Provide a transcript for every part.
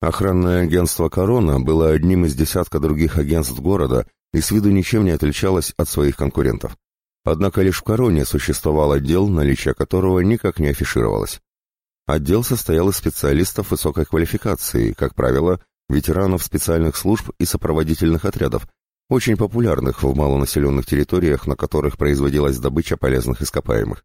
Охранное агентство «Корона» было одним из десятка других агентств города и с виду ничем не отличалось от своих конкурентов. Однако лишь в «Короне» существовал отдел, наличие которого никак не афишировалось. Отдел состоял из специалистов высокой квалификации, как правило, ветеранов специальных служб и сопроводительных отрядов, очень популярных в малонаселенных территориях, на которых производилась добыча полезных ископаемых.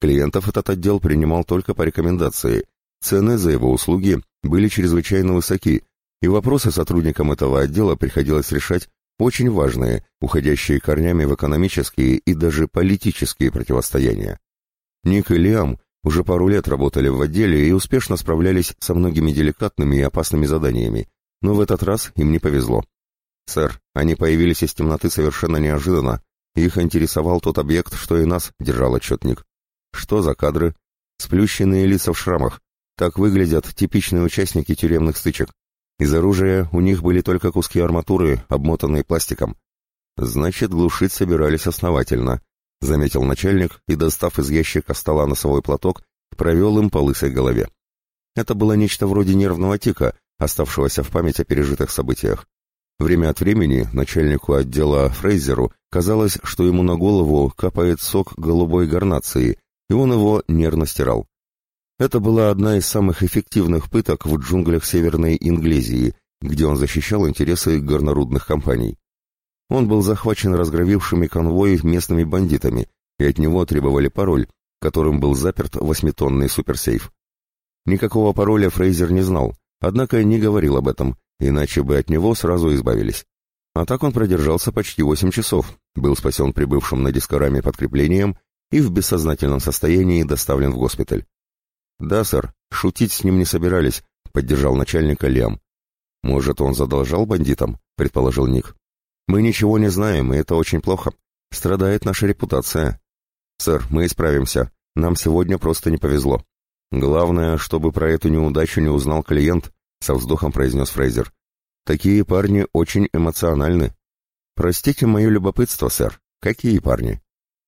Клиентов этот отдел принимал только по рекомендации, цены за его услуги были чрезвычайно высоки, и вопросы сотрудникам этого отдела приходилось решать очень важные, уходящие корнями в экономические и даже политические противостояния. Ник и Лиам уже пару лет работали в отделе и успешно справлялись со многими деликатными и опасными заданиями, но в этот раз им не повезло. «Сэр, они появились из темноты совершенно неожиданно, их интересовал тот объект, что и нас», — держал отчетник. «Что за кадры?» «Сплющенные лица в шрамах. Так выглядят типичные участники тюремных стычек. Из оружия у них были только куски арматуры, обмотанные пластиком. Значит, глушить собирались основательно, заметил начальник и, достав из ящика стола носовой платок, провел им по лысой голове. Это было нечто вроде нервного тика, оставшегося в память о пережитых событиях. Время от времени начальнику отдела Фрейзеру казалось, что ему на голову капает сок голубой гарнации, и он его нервно стирал. Это была одна из самых эффективных пыток в джунглях Северной Инглезии, где он защищал интересы горнорудных компаний. Он был захвачен разгромившими конвой местными бандитами, и от него требовали пароль, которым был заперт восьмитонный суперсейф. Никакого пароля Фрейзер не знал, однако не говорил об этом, иначе бы от него сразу избавились. А так он продержался почти восемь часов, был спасен прибывшим на дискораме подкреплением и в бессознательном состоянии доставлен в госпиталь. «Да, сэр, шутить с ним не собирались», — поддержал начальника Лем. «Может, он задолжал бандитам?» — предположил Ник. «Мы ничего не знаем, и это очень плохо. Страдает наша репутация». «Сэр, мы исправимся. Нам сегодня просто не повезло. Главное, чтобы про эту неудачу не узнал клиент», — со вздохом произнес Фрейзер. «Такие парни очень эмоциональны». «Простите мое любопытство, сэр. Какие парни?»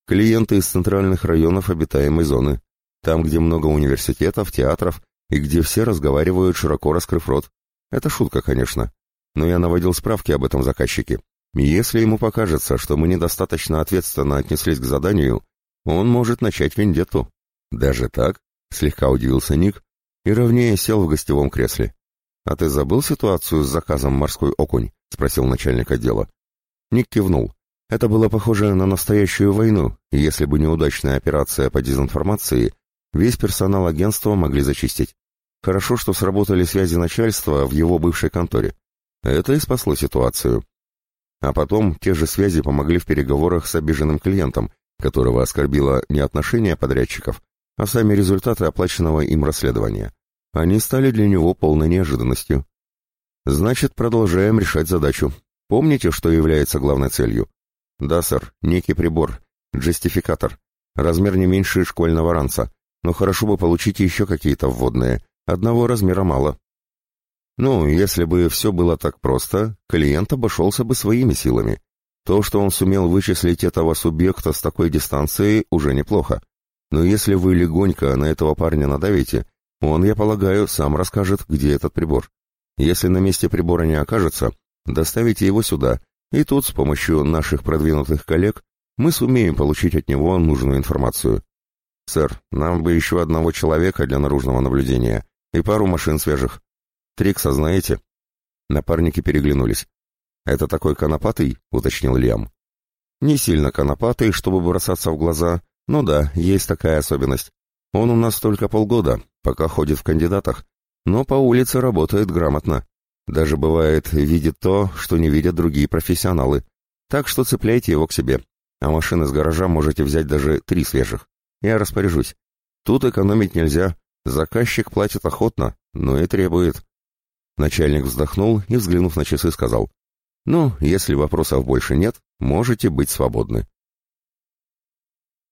«Клиенты из центральных районов обитаемой зоны. Там, где много университетов, театров и где все разговаривают, широко раскрыв рот. Это шутка, конечно. Но я наводил справки об этом заказчике. Если ему покажется, что мы недостаточно ответственно отнеслись к заданию, он может начать вендетту. Даже так? Слегка удивился Ник и ровнее сел в гостевом кресле. «А ты забыл ситуацию с заказом «Морской окунь»?» — спросил начальник отдела. Ник кивнул. Это было похоже на настоящую войну, и если бы неудачная операция по дезинформации, Весь персонал агентства могли зачистить. Хорошо, что сработали связи начальства в его бывшей конторе. Это и спасло ситуацию. А потом те же связи помогли в переговорах с обиженным клиентом, которого оскорбило не отношение подрядчиков, а сами результаты оплаченного им расследования. Они стали для него полной неожиданностью. Значит, продолжаем решать задачу. Помните, что является главной целью? Да, сэр, некий прибор, джестификатор, размер не меньше школьного ранца, но хорошо бы получить еще какие-то вводные. Одного размера мало. Ну, если бы все было так просто, клиент обошелся бы своими силами. То, что он сумел вычислить этого субъекта с такой дистанцией, уже неплохо. Но если вы легонько на этого парня надавите, он, я полагаю, сам расскажет, где этот прибор. Если на месте прибора не окажется, доставите его сюда, и тут с помощью наших продвинутых коллег мы сумеем получить от него нужную информацию. «Сэр, нам бы еще одного человека для наружного наблюдения и пару машин свежих. Трикса знаете?» Напарники переглянулись. «Это такой конопатый?» — уточнил Лиам. «Не сильно конопатый, чтобы бросаться в глаза, но да, есть такая особенность. Он у нас только полгода, пока ходит в кандидатах, но по улице работает грамотно. Даже бывает, видит то, что не видят другие профессионалы. Так что цепляйте его к себе, а машины с гаража можете взять даже три свежих. Я распоряжусь. Тут экономить нельзя. Заказчик платит охотно, но и требует. Начальник вздохнул и, взглянув на часы, сказал. «Ну, если вопросов больше нет, можете быть свободны».